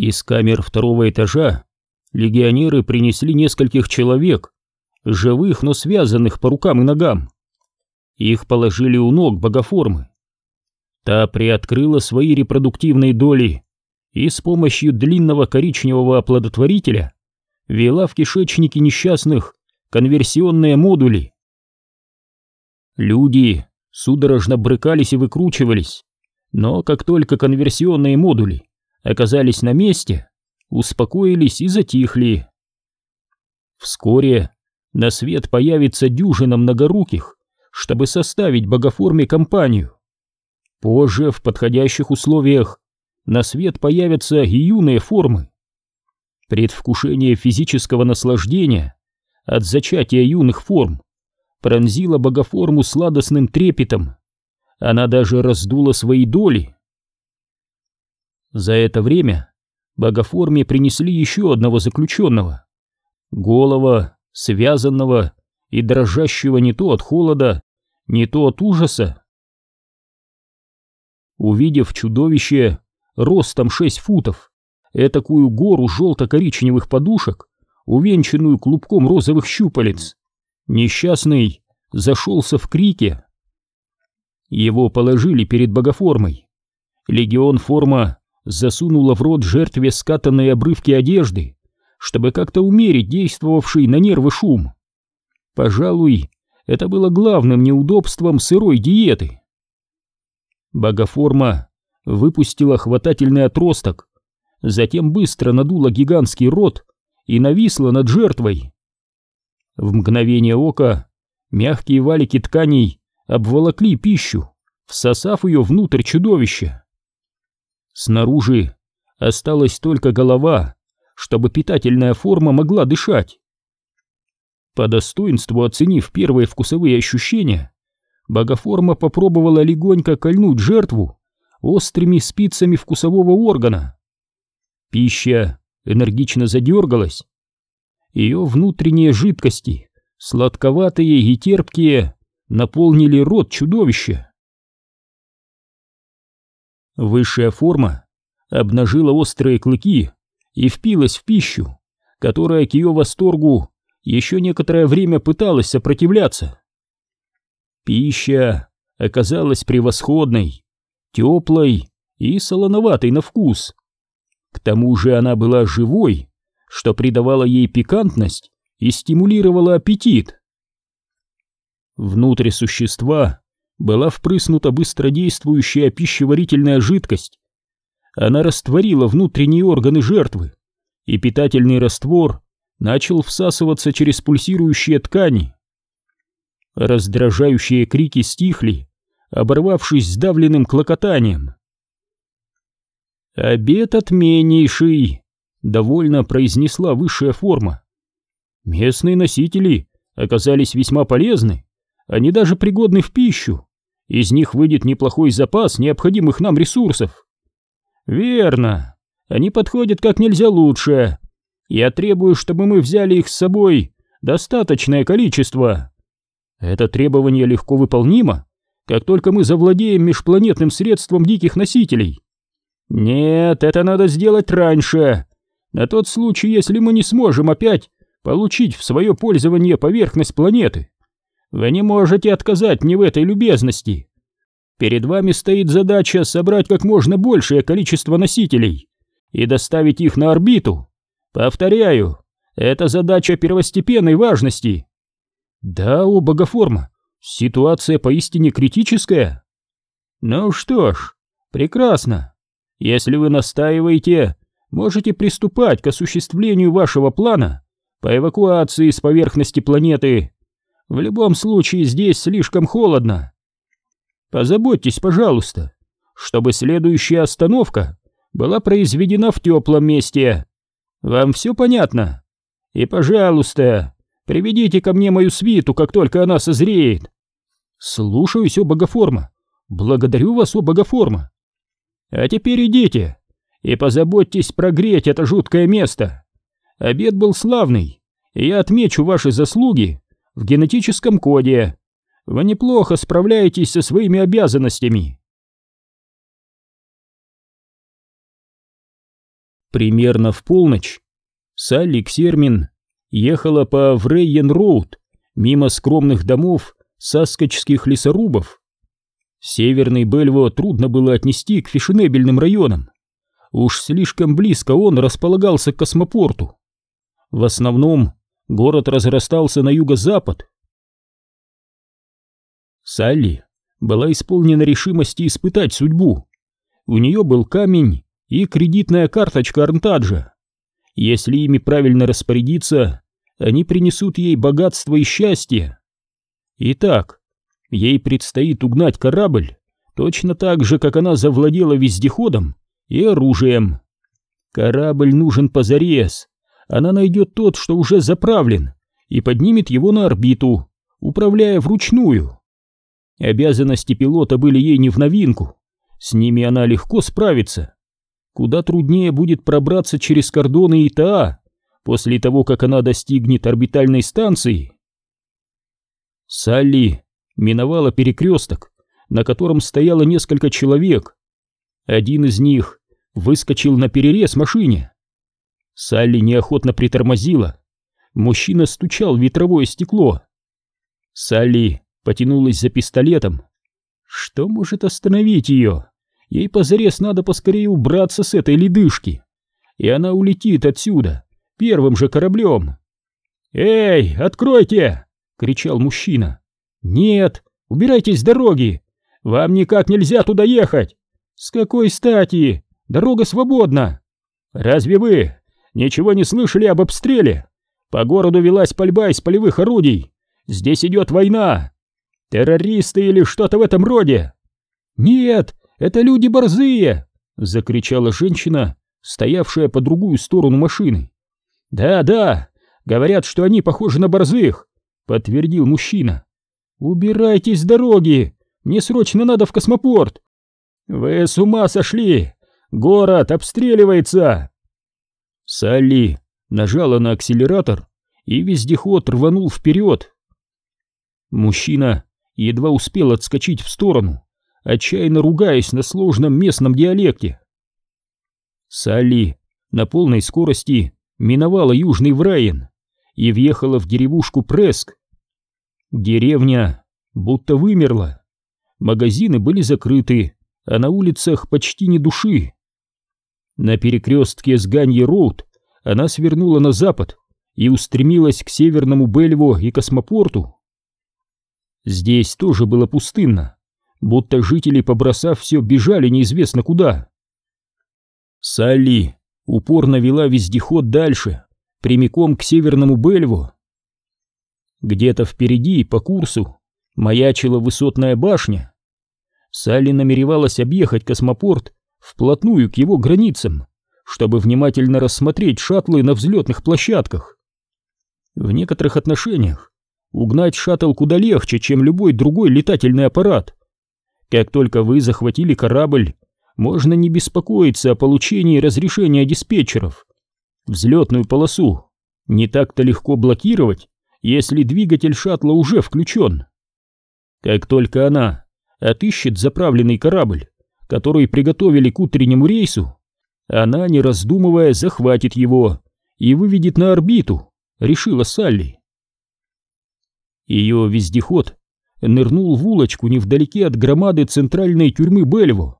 Из камер второго этажа легионеры принесли нескольких человек, живых, но связанных по рукам и ногам. Их положили у ног богоформы. Та приоткрыла свои репродуктивные доли и с помощью длинного коричневого оплодотворителя вела в кишечнике несчастных конверсионные модули. Люди судорожно брыкались и выкручивались, но как только конверсионные модули оказались на месте, успокоились и затихли. Вскоре на свет появится дюжина многоруких, чтобы составить богоформе компанию. Позже, в подходящих условиях, на свет появятся и юные формы. Предвкушение физического наслаждения от зачатия юных форм пронзило богоформу сладостным трепетом. Она даже раздула свои доли. За это время богоформе принесли еще одного заключенного. Голова, связанного и дрожащего не то от холода, не то от ужаса. Увидев чудовище ростом шесть футов, этакую гору желто-коричневых подушек, увенчанную клубком розовых щупалец, несчастный зашелся в крике. Его положили перед богоформой. Легион форма засунула в рот жертве скатанные обрывки одежды, чтобы как-то умерить действовавший на нервы шум. Пожалуй, это было главным неудобством сырой диеты. Богоформа выпустила хватательный отросток, затем быстро надула гигантский рот и нависла над жертвой. В мгновение ока мягкие валики тканей обволокли пищу, всосав ее внутрь чудовища. Снаружи осталась только голова, чтобы питательная форма могла дышать. По достоинству оценив первые вкусовые ощущения, богоформа попробовала легонько кольнуть жертву острыми спицами вкусового органа. Пища энергично задергалась. Ее внутренние жидкости, сладковатые и терпкие, наполнили рот чудовища. Высшая форма обнажила острые клыки и впилась в пищу, которая к ее восторгу еще некоторое время пыталась сопротивляться. Пища оказалась превосходной, теплой и солоноватой на вкус. К тому же она была живой, что придавало ей пикантность и стимулировало аппетит. Внутрь существа была впрыснута быстродействующая пищеварительная жидкость. Она растворила внутренние органы жертвы, и питательный раствор начал всасываться через пульсирующие ткани. Раздражающие крики стихли, оборвавшись сдавленным клокотанием. «Обед отменнейший!» — довольно произнесла высшая форма. «Местные носители оказались весьма полезны, они даже пригодны в пищу. Из них выйдет неплохой запас необходимых нам ресурсов. Верно. Они подходят как нельзя лучше. Я требую, чтобы мы взяли их с собой достаточное количество. Это требование легко выполнимо, как только мы завладеем межпланетным средством диких носителей. Нет, это надо сделать раньше. На тот случай, если мы не сможем опять получить в свое пользование поверхность планеты. Вы не можете отказать мне в этой любезности. Перед вами стоит задача собрать как можно большее количество носителей и доставить их на орбиту. Повторяю, это задача первостепенной важности. Да, о богоформа, ситуация поистине критическая. Ну что ж, прекрасно. Если вы настаиваете, можете приступать к осуществлению вашего плана по эвакуации с поверхности планеты в любом случае здесь слишком холодно. Позаботьтесь, пожалуйста, чтобы следующая остановка была произведена в теплом месте. Вам все понятно? И, пожалуйста, приведите ко мне мою свиту, как только она созреет. Слушаюсь, о богоформа. Благодарю вас, о богоформа. А теперь идите и позаботьтесь прогреть это жуткое место. Обед был славный, и я отмечу ваши заслуги в генетическом коде. Вы неплохо справляетесь со своими обязанностями. Примерно в полночь Салли Ксермин ехала по Врейен-Роуд мимо скромных домов саскочских лесорубов. Северный Бельво трудно было отнести к фешенебельным районам. Уж слишком близко он располагался к космопорту. В основном город разрастался на юго-запад. Салли была исполнена решимости испытать судьбу. У нее был камень и кредитная карточка Арнтаджа. Если ими правильно распорядиться, они принесут ей богатство и счастье. Итак, ей предстоит угнать корабль, точно так же, как она завладела вездеходом и оружием. Корабль нужен позарез. Она найдет тот, что уже заправлен, и поднимет его на орбиту, управляя вручную. Обязанности пилота были ей не в новинку, с ними она легко справится. Куда труднее будет пробраться через кордоны ИТА после того, как она достигнет орбитальной станции. Салли миновала перекресток, на котором стояло несколько человек. Один из них выскочил на перерез машине. Салли неохотно притормозила. Мужчина стучал в ветровое стекло. Салли потянулась за пистолетом. Что может остановить ее? Ей позарез надо поскорее убраться с этой ледышки. И она улетит отсюда, первым же кораблем. «Эй, откройте!» — кричал мужчина. «Нет, убирайтесь с дороги! Вам никак нельзя туда ехать! С какой стати? Дорога свободна! Разве вы ничего не слышали об обстреле? По городу велась пальба из полевых орудий! Здесь идет война! Террористы или что-то в этом роде!» «Нет, это люди борзые!» — закричала женщина, стоявшая по другую сторону машины. «Да, да, говорят, что они похожи на борзых», — подтвердил мужчина. «Убирайтесь с дороги! Мне срочно надо в космопорт!» «Вы с ума сошли! Город обстреливается!» Салли нажала на акселератор, и вездеход рванул вперед. Мужчина едва успел отскочить в сторону, отчаянно ругаясь на сложном местном диалекте. Салли на полной скорости миновала Южный Врайен и въехала в деревушку Преск. Деревня будто вымерла. Магазины были закрыты, а на улицах почти ни души. На перекрестке с Ганье-Роуд она свернула на запад и устремилась к северному Бельво и космопорту. Здесь тоже было пустынно, будто жители, побросав все, бежали неизвестно куда. Салли упорно вела вездеход дальше, прямиком к северному Бельву. Где-то впереди, по курсу, маячила высотная башня. Салли намеревалась объехать космопорт вплотную к его границам, чтобы внимательно рассмотреть шаттлы на взлетных площадках. В некоторых отношениях Угнать шаттл куда легче, чем любой другой летательный аппарат. Как только вы захватили корабль, можно не беспокоиться о получении разрешения диспетчеров. Взлетную полосу не так-то легко блокировать, если двигатель шаттла уже включен. Как только она отыщет заправленный корабль, который приготовили к утреннему рейсу, она, не раздумывая, захватит его и выведет на орбиту, решила Салли. Ее вездеход нырнул в улочку невдалеке от громады центральной тюрьмы Бельво,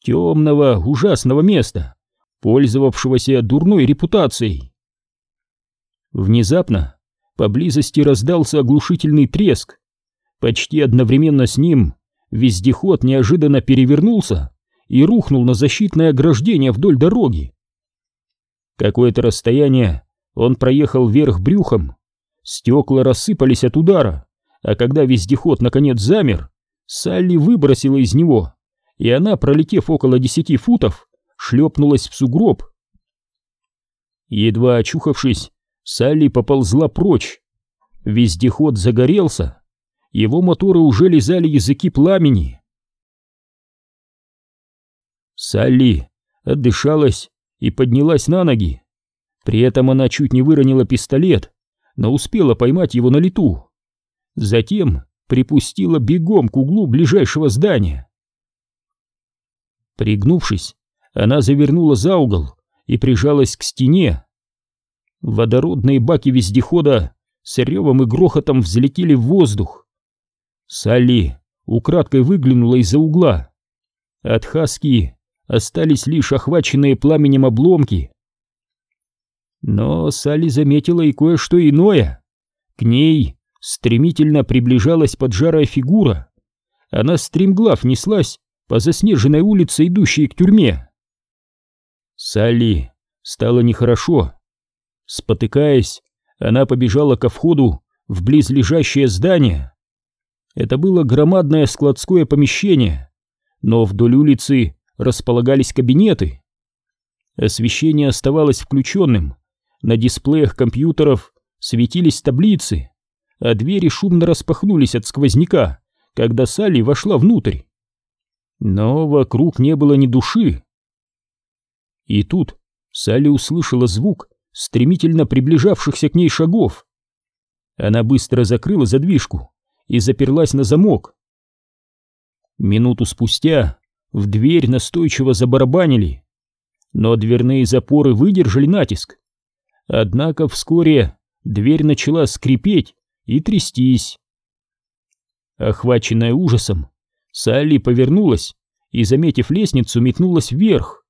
темного, ужасного места, пользовавшегося дурной репутацией. Внезапно поблизости раздался оглушительный треск. Почти одновременно с ним вездеход неожиданно перевернулся и рухнул на защитное ограждение вдоль дороги. Какое-то расстояние он проехал вверх брюхом Стекла рассыпались от удара, а когда вездеход наконец замер, Салли выбросила из него, и она, пролетев около десяти футов, шлепнулась в сугроб. Едва очухавшись, Салли поползла прочь. Вездеход загорелся, его моторы уже лизали языки пламени. Салли отдышалась и поднялась на ноги. При этом она чуть не выронила пистолет, но успела поймать его на лету. Затем припустила бегом к углу ближайшего здания. Пригнувшись, она завернула за угол и прижалась к стене. Водородные баки вездехода с ревом и грохотом взлетели в воздух. Салли украдкой выглянула из-за угла. От Хаски остались лишь охваченные пламенем обломки. Но Салли заметила и кое-что иное. К ней стремительно приближалась поджарая фигура. Она стремглав неслась по заснеженной улице, идущей к тюрьме. Салли стало нехорошо. Спотыкаясь, она побежала ко входу в близлежащее здание. Это было громадное складское помещение, но вдоль улицы располагались кабинеты. Освещение оставалось включенным, на дисплеях компьютеров светились таблицы, а двери шумно распахнулись от сквозняка, когда Салли вошла внутрь. Но вокруг не было ни души. И тут Салли услышала звук стремительно приближавшихся к ней шагов. Она быстро закрыла задвижку и заперлась на замок. Минуту спустя в дверь настойчиво забарабанили, но дверные запоры выдержали натиск. Однако вскоре дверь начала скрипеть и трястись. Охваченная ужасом, Салли повернулась и, заметив лестницу, метнулась вверх.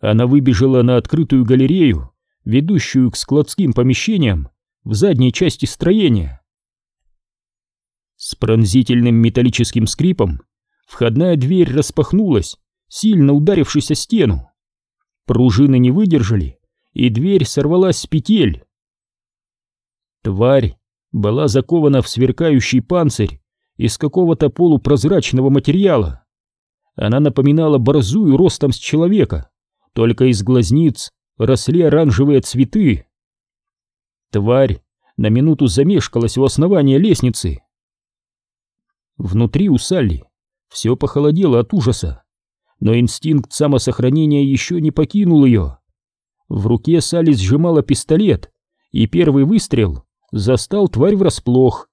Она выбежала на открытую галерею, ведущую к складским помещениям в задней части строения. С пронзительным металлическим скрипом входная дверь распахнулась, сильно ударившись о стену. Пружины не выдержали, и дверь сорвалась с петель. Тварь была закована в сверкающий панцирь из какого-то полупрозрачного материала. Она напоминала борзую ростом с человека, только из глазниц росли оранжевые цветы. Тварь на минуту замешкалась у основания лестницы. Внутри у Салли все похолодело от ужаса, но инстинкт самосохранения еще не покинул ее. В руке Салли сжимала пистолет, и первый выстрел застал тварь врасплох.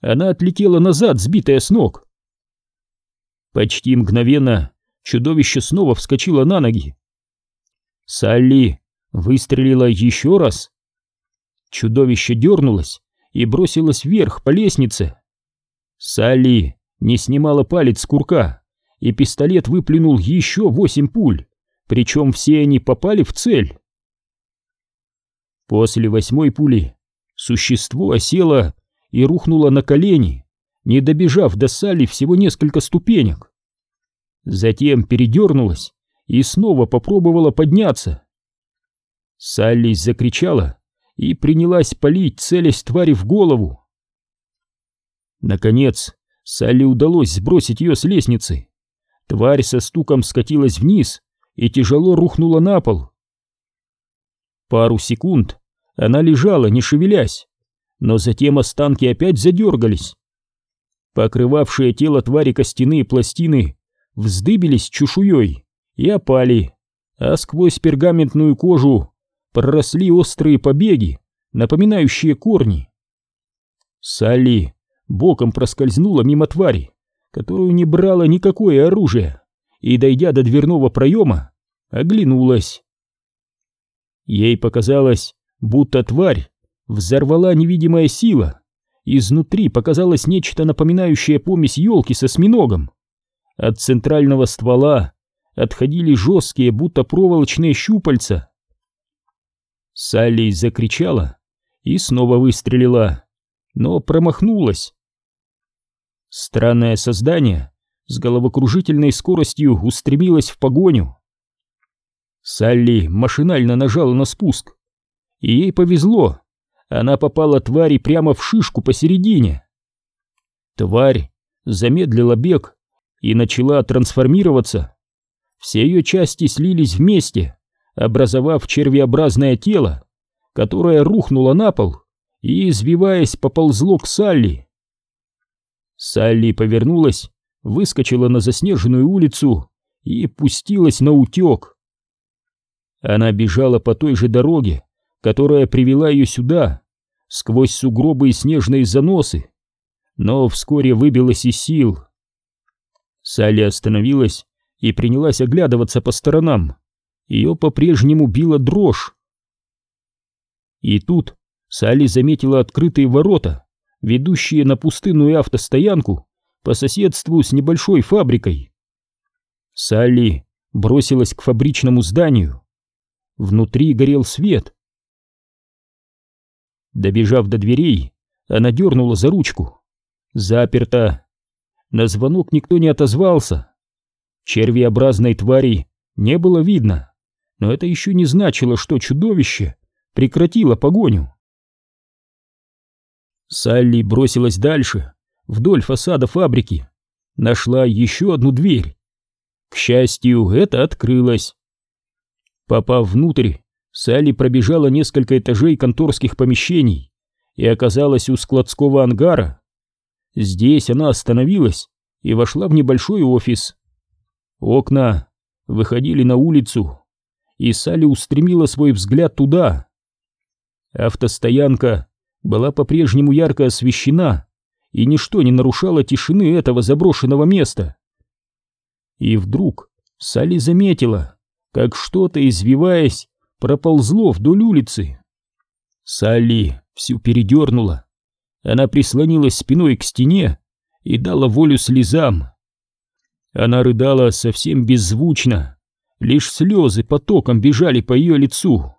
Она отлетела назад, сбитая с ног. Почти мгновенно чудовище снова вскочило на ноги. Салли выстрелила еще раз. Чудовище дернулось и бросилось вверх по лестнице. Салли не снимала палец с курка, и пистолет выплюнул еще восемь пуль, причем все они попали в цель. После восьмой пули существо осело и рухнуло на колени, не добежав до Салли всего несколько ступенек. Затем передернулась и снова попробовала подняться. Салли закричала и принялась палить, целясь твари в голову. Наконец, Салли удалось сбросить ее с лестницы. Тварь со стуком скатилась вниз и тяжело рухнула на пол. Пару секунд она лежала, не шевелясь, но затем останки опять задергались. Покрывавшие тело твари костяные пластины вздыбились чешуей и опали, а сквозь пергаментную кожу проросли острые побеги, напоминающие корни. Салли боком проскользнула мимо твари, которую не брала никакое оружие, и, дойдя до дверного проема, оглянулась. Ей показалось, будто тварь взорвала невидимая сила, изнутри показалось нечто напоминающее помесь елки со осьминогом. От центрального ствола отходили жесткие, будто проволочные щупальца. Салли закричала и снова выстрелила, но промахнулась. Странное создание с головокружительной скоростью устремилось в погоню. Салли машинально нажала на спуск, и ей повезло, она попала твари прямо в шишку посередине. Тварь замедлила бег и начала трансформироваться. Все ее части слились вместе, образовав червеобразное тело, которое рухнуло на пол и, извиваясь, поползло к Салли. Салли повернулась, выскочила на заснеженную улицу и пустилась на утек. Она бежала по той же дороге, которая привела ее сюда, сквозь сугробы и снежные заносы, но вскоре выбилась из сил. Салли остановилась и принялась оглядываться по сторонам. ее по-прежнему била дрожь. И тут Салли заметила открытые ворота, ведущие на пустынную автостоянку по соседству с небольшой фабрикой. Салли бросилась к фабричному зданию. Внутри горел свет. Добежав до дверей, она дернула за ручку. Заперто. На звонок никто не отозвался. Червеобразной твари не было видно, но это еще не значило, что чудовище прекратило погоню. Салли бросилась дальше, вдоль фасада фабрики, нашла еще одну дверь. К счастью, это открылось. Попав внутрь, Салли пробежала несколько этажей конторских помещений и оказалась у складского ангара. Здесь она остановилась и вошла в небольшой офис. Окна выходили на улицу, и Салли устремила свой взгляд туда. Автостоянка была по-прежнему ярко освещена, и ничто не нарушало тишины этого заброшенного места. И вдруг Салли заметила, как что-то, извиваясь, проползло вдоль улицы. Салли всю передернула. Она прислонилась спиной к стене и дала волю слезам. Она рыдала совсем беззвучно, лишь слезы потоком бежали по ее лицу.